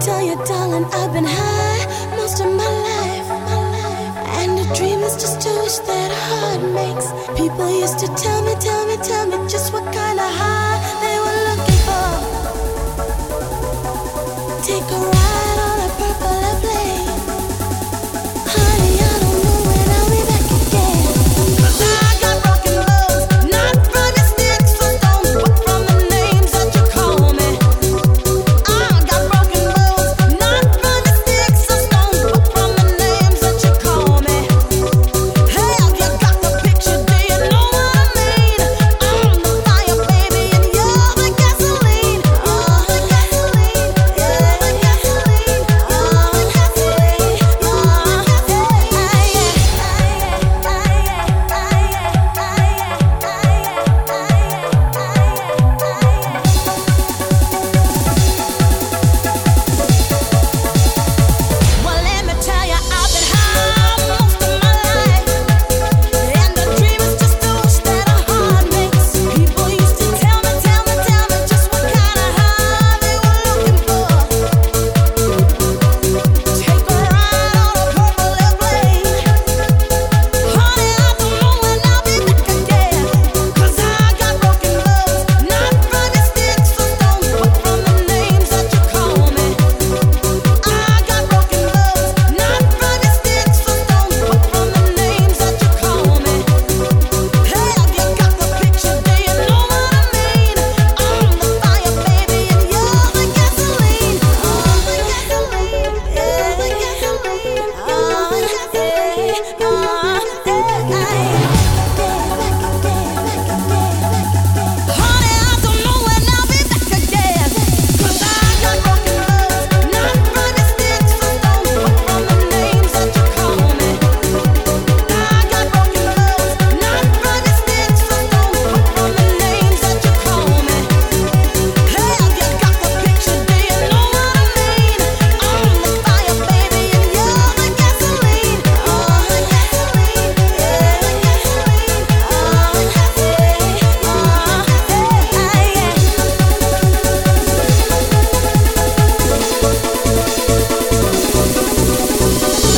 tell you, darling, I've been high most of my life. And the dream is just a wish that a heart makes. People used to tell me, tell me, tell me just what kind of high they were looking for. Take a